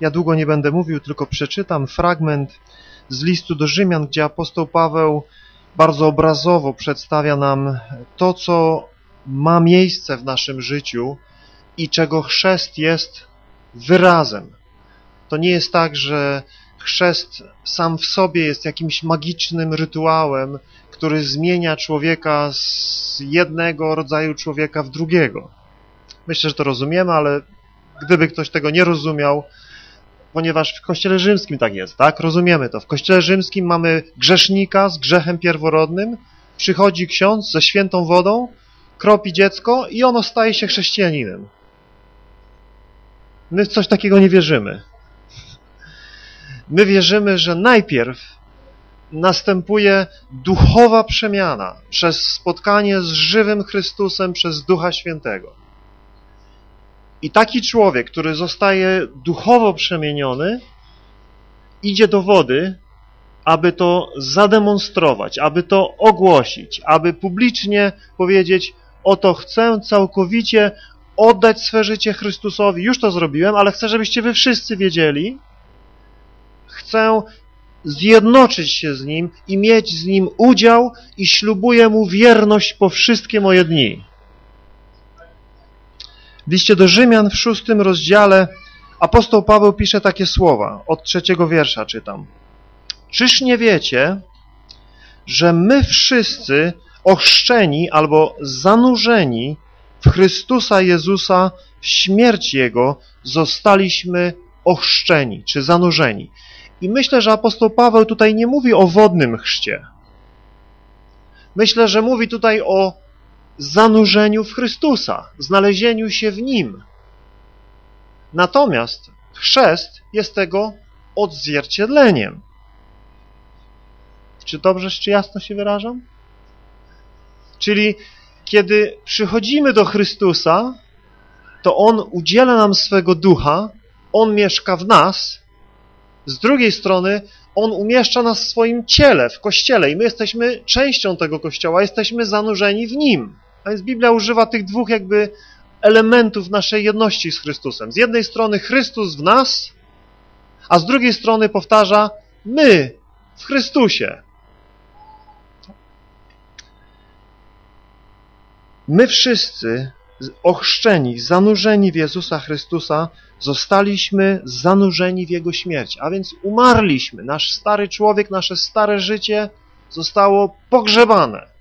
Ja długo nie będę mówił, tylko przeczytam fragment z listu do Rzymian, gdzie apostoł Paweł bardzo obrazowo przedstawia nam to, co ma miejsce w naszym życiu i czego chrzest jest wyrazem. To nie jest tak, że chrzest sam w sobie jest jakimś magicznym rytuałem, który zmienia człowieka z jednego rodzaju człowieka w drugiego. Myślę, że to rozumiemy, ale gdyby ktoś tego nie rozumiał, ponieważ w Kościele Rzymskim tak jest, tak? Rozumiemy to. W Kościele Rzymskim mamy grzesznika z grzechem pierworodnym, przychodzi ksiądz ze świętą wodą, kropi dziecko i ono staje się chrześcijaninem. My w coś takiego nie wierzymy. My wierzymy, że najpierw następuje duchowa przemiana przez spotkanie z żywym Chrystusem przez Ducha Świętego. I taki człowiek, który zostaje duchowo przemieniony, idzie do wody, aby to zademonstrować, aby to ogłosić, aby publicznie powiedzieć, oto chcę całkowicie oddać swe życie Chrystusowi. Już to zrobiłem, ale chcę, żebyście wy wszyscy wiedzieli. Chcę zjednoczyć się z Nim i mieć z Nim udział i ślubuję Mu wierność po wszystkie moje dni. W liście do Rzymian w szóstym rozdziale apostoł Paweł pisze takie słowa, od trzeciego wiersza czytam. Czyż nie wiecie, że my wszyscy ochrzczeni albo zanurzeni w Chrystusa Jezusa w śmierć Jego zostaliśmy ochrzczeni czy zanurzeni. I myślę, że apostoł Paweł tutaj nie mówi o wodnym chrzcie. Myślę, że mówi tutaj o zanurzeniu w Chrystusa, znalezieniu się w Nim. Natomiast chrzest jest tego odzwierciedleniem. Czy dobrze, czy jasno się wyrażam? Czyli kiedy przychodzimy do Chrystusa, to On udziela nam swego ducha, On mieszka w nas, z drugiej strony On umieszcza nas w swoim ciele, w Kościele i my jesteśmy częścią tego Kościoła, jesteśmy zanurzeni w Nim. A więc Biblia używa tych dwóch jakby elementów naszej jedności z Chrystusem. Z jednej strony Chrystus w nas, a z drugiej strony powtarza my w Chrystusie. My wszyscy ochrzczeni, zanurzeni w Jezusa Chrystusa, zostaliśmy zanurzeni w Jego śmierć, a więc umarliśmy. Nasz stary człowiek, nasze stare życie zostało pogrzebane.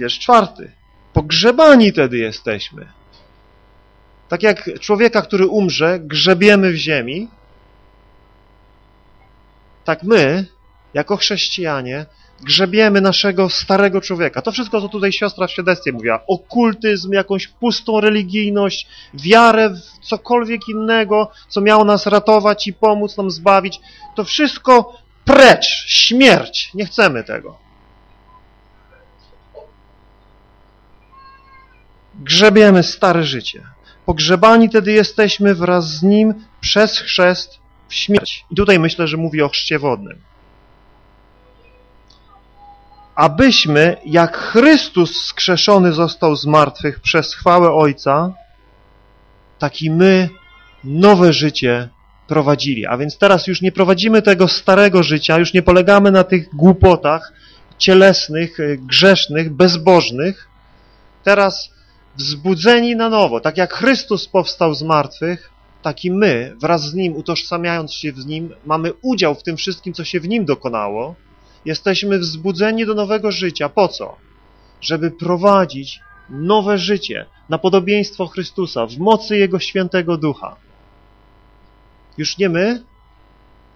Wiersz czwarty. Pogrzebani tedy jesteśmy. Tak jak człowieka, który umrze, grzebiemy w ziemi, tak my, jako chrześcijanie, grzebiemy naszego starego człowieka. To wszystko, co tutaj siostra w świadectwie mówiła, okultyzm, jakąś pustą religijność, wiarę w cokolwiek innego, co miało nas ratować i pomóc nam zbawić, to wszystko precz, śmierć. Nie chcemy tego. Grzebiemy stare życie. Pogrzebani tedy jesteśmy wraz z Nim przez chrzest w śmierć. I tutaj myślę, że mówi o chrzcie wodnym abyśmy, jak Chrystus skrzeszony został z martwych przez chwałę Ojca, tak i my nowe życie prowadzili. A więc teraz już nie prowadzimy tego starego życia, już nie polegamy na tych głupotach cielesnych, grzesznych, bezbożnych. Teraz wzbudzeni na nowo, tak jak Chrystus powstał z martwych, tak i my, wraz z Nim, utożsamiając się z Nim, mamy udział w tym wszystkim, co się w Nim dokonało, Jesteśmy wzbudzeni do nowego życia. Po co? Żeby prowadzić nowe życie na podobieństwo Chrystusa w mocy Jego świętego ducha. Już nie my,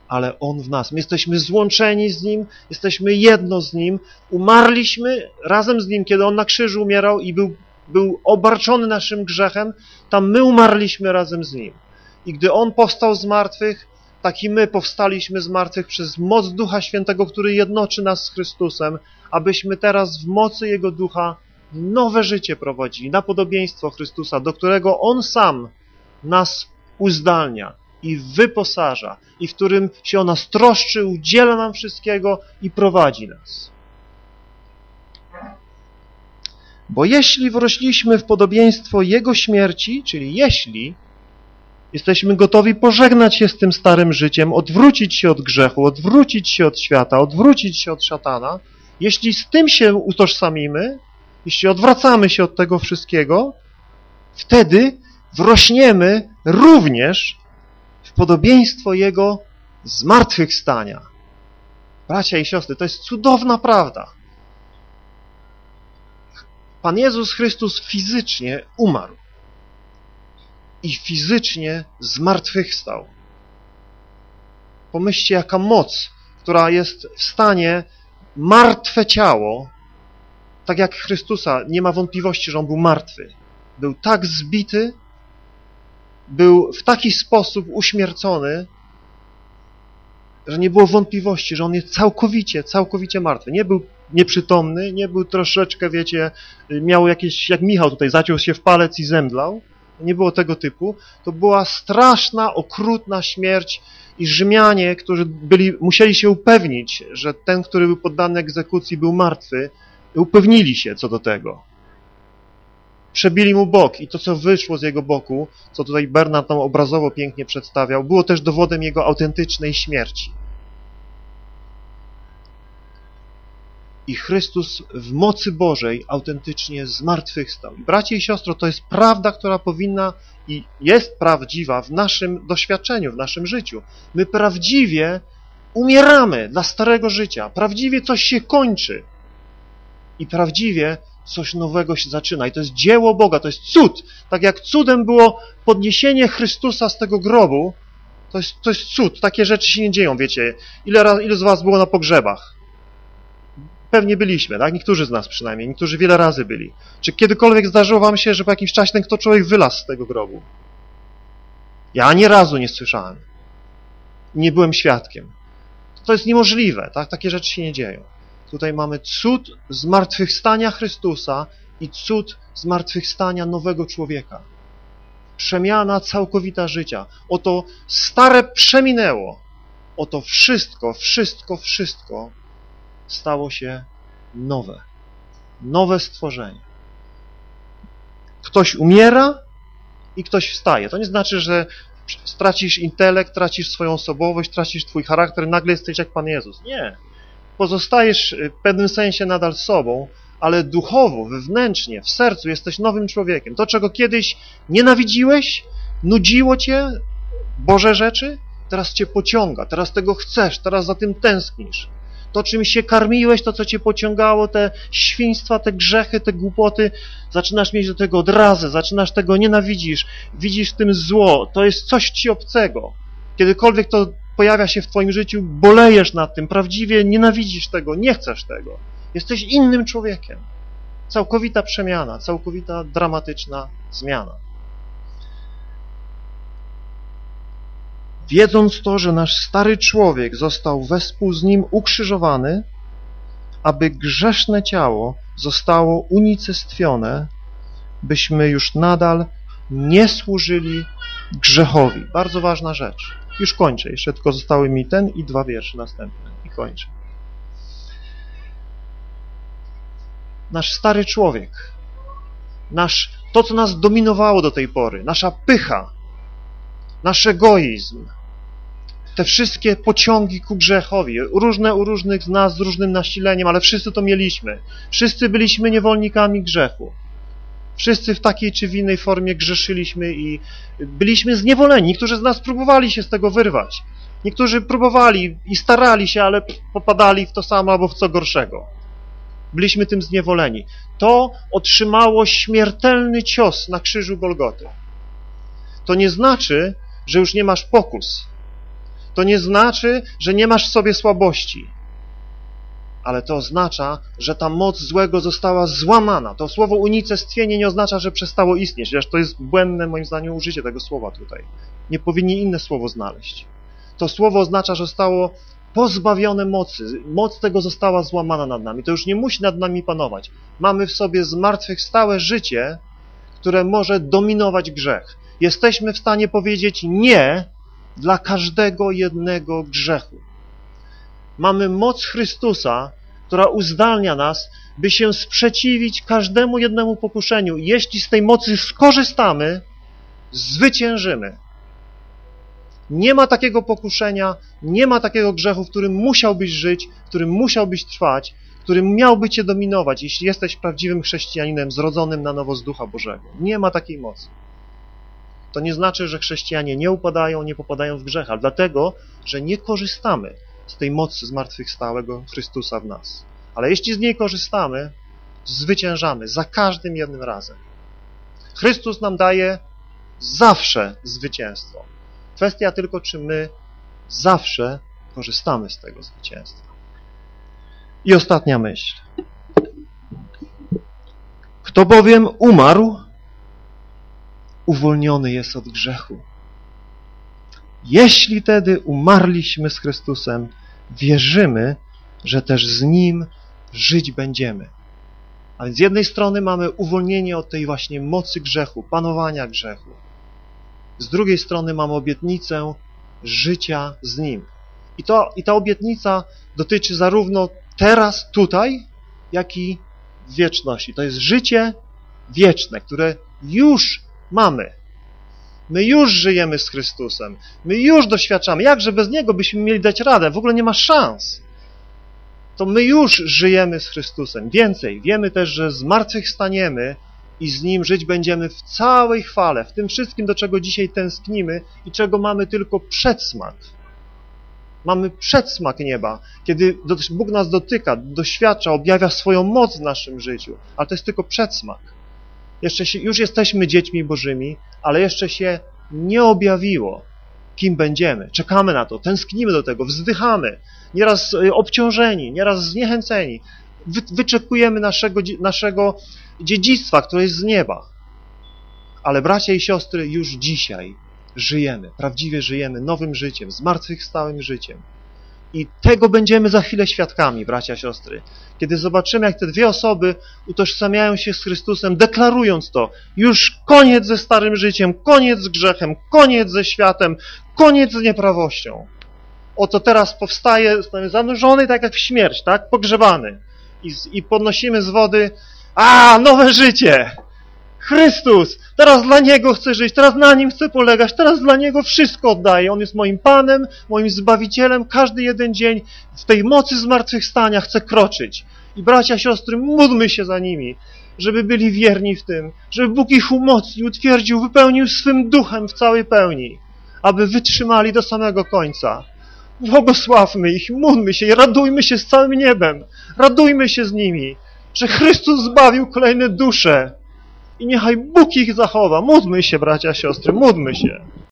ale On w nas. My jesteśmy złączeni z Nim, jesteśmy jedno z Nim. Umarliśmy razem z Nim, kiedy On na krzyżu umierał i był, był obarczony naszym grzechem. Tam my umarliśmy razem z Nim. I gdy On powstał z martwych, tak i my powstaliśmy z martwych przez moc Ducha Świętego, który jednoczy nas z Chrystusem, abyśmy teraz w mocy Jego Ducha nowe życie prowadzili, na podobieństwo Chrystusa, do którego On sam nas uzdalnia i wyposaża, i w którym się o nas troszczy, udziela nam wszystkiego i prowadzi nas. Bo jeśli wrośliśmy w podobieństwo Jego śmierci, czyli jeśli, Jesteśmy gotowi pożegnać się z tym starym życiem, odwrócić się od grzechu, odwrócić się od świata, odwrócić się od szatana. Jeśli z tym się utożsamimy, jeśli odwracamy się od tego wszystkiego, wtedy wrośniemy również w podobieństwo Jego zmartwychwstania. Bracia i siostry, to jest cudowna prawda. Pan Jezus Chrystus fizycznie umarł i fizycznie zmartwychwstał. Pomyślcie, jaka moc, która jest w stanie martwe ciało, tak jak Chrystusa, nie ma wątpliwości, że On był martwy. Był tak zbity, był w taki sposób uśmiercony, że nie było wątpliwości, że On jest całkowicie, całkowicie martwy. Nie był nieprzytomny, nie był troszeczkę, wiecie, miał jakieś, jak Michał tutaj, zaciął się w palec i zemdlał, nie było tego typu. To była straszna, okrutna śmierć i Rzymianie, którzy byli, musieli się upewnić, że ten, który był poddany egzekucji, był martwy, upewnili się co do tego. Przebili mu bok i to, co wyszło z jego boku, co tutaj Bernard tam obrazowo pięknie przedstawiał, było też dowodem jego autentycznej śmierci. I Chrystus w mocy Bożej autentycznie zmartwychwstał. Bracie i siostro, to jest prawda, która powinna i jest prawdziwa w naszym doświadczeniu, w naszym życiu. My prawdziwie umieramy dla starego życia, prawdziwie coś się kończy i prawdziwie coś nowego się zaczyna. I to jest dzieło Boga, to jest cud. Tak jak cudem było podniesienie Chrystusa z tego grobu, to jest, to jest cud. Takie rzeczy się nie dzieją, wiecie. Ile, ile z was było na pogrzebach? Pewnie byliśmy, tak? Niektórzy z nas przynajmniej, niektórzy wiele razy byli. Czy kiedykolwiek zdarzyło wam się, że po jakimś czasie ten kto człowiek wylazł z tego grobu? Ja ani razu nie słyszałem. Nie byłem świadkiem. To jest niemożliwe, tak? Takie rzeczy się nie dzieją. Tutaj mamy cud zmartwychwstania Chrystusa i cud zmartwychwstania nowego człowieka. Przemiana całkowita życia. Oto stare przeminęło. Oto wszystko, wszystko, wszystko stało się nowe. Nowe stworzenie. Ktoś umiera i ktoś wstaje. To nie znaczy, że stracisz intelekt, tracisz swoją osobowość, tracisz twój charakter, nagle jesteś jak Pan Jezus. Nie. Pozostajesz w pewnym sensie nadal sobą, ale duchowo, wewnętrznie, w sercu jesteś nowym człowiekiem. To, czego kiedyś nienawidziłeś, nudziło cię, Boże rzeczy, teraz cię pociąga, teraz tego chcesz, teraz za tym tęsknisz to czym się karmiłeś, to co cię pociągało, te świństwa, te grzechy, te głupoty, zaczynasz mieć do tego odrazę, zaczynasz tego nienawidzisz, widzisz w tym zło, to jest coś ci obcego. Kiedykolwiek to pojawia się w twoim życiu, bolejesz nad tym, prawdziwie nienawidzisz tego, nie chcesz tego. Jesteś innym człowiekiem. Całkowita przemiana, całkowita dramatyczna zmiana. Wiedząc to, że nasz stary człowiek został wespół z nim ukrzyżowany, aby grzeszne ciało zostało unicestwione, byśmy już nadal nie służyli grzechowi. Bardzo ważna rzecz. Już kończę. Jeszcze tylko zostały mi ten i dwa wiersze następne. I kończę. Nasz stary człowiek, nasz, to, co nas dominowało do tej pory, nasza pycha, nasz egoizm, te wszystkie pociągi ku grzechowi, różne u różnych z nas z różnym nasileniem, ale wszyscy to mieliśmy. Wszyscy byliśmy niewolnikami grzechu. Wszyscy w takiej czy w innej formie grzeszyliśmy i byliśmy zniewoleni. Niektórzy z nas próbowali się z tego wyrwać. Niektórzy próbowali i starali się, ale popadali w to samo albo w co gorszego. Byliśmy tym zniewoleni. To otrzymało śmiertelny cios na krzyżu Golgoty. To nie znaczy, że już nie masz pokus. To nie znaczy, że nie masz w sobie słabości. Ale to oznacza, że ta moc złego została złamana. To słowo unicestwienie nie oznacza, że przestało istnieć. Zresztą to jest błędne moim zdaniem użycie tego słowa tutaj. Nie powinni inne słowo znaleźć. To słowo oznacza, że zostało pozbawione mocy. Moc tego została złamana nad nami. To już nie musi nad nami panować. Mamy w sobie zmartwychwstałe życie, które może dominować grzech jesteśmy w stanie powiedzieć nie dla każdego jednego grzechu. Mamy moc Chrystusa, która uzdalnia nas, by się sprzeciwić każdemu jednemu pokuszeniu. Jeśli z tej mocy skorzystamy, zwyciężymy. Nie ma takiego pokuszenia, nie ma takiego grzechu, w którym musiałbyś żyć, w którym musiałbyś trwać, którym miałby cię dominować, jeśli jesteś prawdziwym chrześcijaninem zrodzonym na nowo z Ducha Bożego. Nie ma takiej mocy. To nie znaczy, że chrześcijanie nie upadają, nie popadają w grzech, ale dlatego, że nie korzystamy z tej mocy zmartwychwstałego Chrystusa w nas. Ale jeśli z niej korzystamy, zwyciężamy za każdym jednym razem. Chrystus nam daje zawsze zwycięstwo. Kwestia tylko, czy my zawsze korzystamy z tego zwycięstwa. I ostatnia myśl. Kto bowiem umarł, uwolniony jest od grzechu. Jeśli tedy umarliśmy z Chrystusem, wierzymy, że też z Nim żyć będziemy. A więc z jednej strony mamy uwolnienie od tej właśnie mocy grzechu, panowania grzechu. Z drugiej strony mamy obietnicę życia z Nim. I, to, I ta obietnica dotyczy zarówno teraz, tutaj, jak i wieczności. To jest życie wieczne, które już mamy. My już żyjemy z Chrystusem. My już doświadczamy. Jakże bez Niego byśmy mieli dać radę? W ogóle nie ma szans. To my już żyjemy z Chrystusem. Więcej, wiemy też, że zmartwychwstaniemy i z Nim żyć będziemy w całej chwale, w tym wszystkim, do czego dzisiaj tęsknimy i czego mamy tylko przedsmak. Mamy przedsmak nieba, kiedy Bóg nas dotyka, doświadcza, objawia swoją moc w naszym życiu, ale to jest tylko przedsmak. Jeszcze się, już jesteśmy dziećmi Bożymi, ale jeszcze się nie objawiło, kim będziemy. Czekamy na to, tęsknimy do tego, wzdychamy, nieraz obciążeni, nieraz zniechęceni. Wy, wyczekujemy naszego, naszego dziedzictwa, które jest z nieba. Ale bracia i siostry, już dzisiaj żyjemy, prawdziwie żyjemy nowym życiem, zmartwychwstałym życiem. I tego będziemy za chwilę świadkami, bracia, siostry. Kiedy zobaczymy, jak te dwie osoby utożsamiają się z Chrystusem, deklarując to, już koniec ze starym życiem, koniec z grzechem, koniec ze światem, koniec z nieprawością. Oto teraz powstaje, zostanie zanurzony tak jak w śmierć, tak? Pogrzebany. I, I podnosimy z wody, a, nowe życie! Chrystus! Teraz dla Niego chcę żyć, teraz na Nim chcę polegać, teraz dla Niego wszystko oddaję. On jest moim Panem, moim Zbawicielem. Każdy jeden dzień w tej mocy zmartwychwstania chcę kroczyć. I bracia, siostry, módlmy się za nimi, żeby byli wierni w tym, żeby Bóg ich umocnił, utwierdził, wypełnił swym duchem w całej pełni, aby wytrzymali do samego końca. Błogosławmy ich, módlmy się i radujmy się z całym niebem. Radujmy się z nimi, że Chrystus zbawił kolejne dusze. I niechaj Bóg ich zachowa. Módlmy się, bracia, siostry, módlmy się.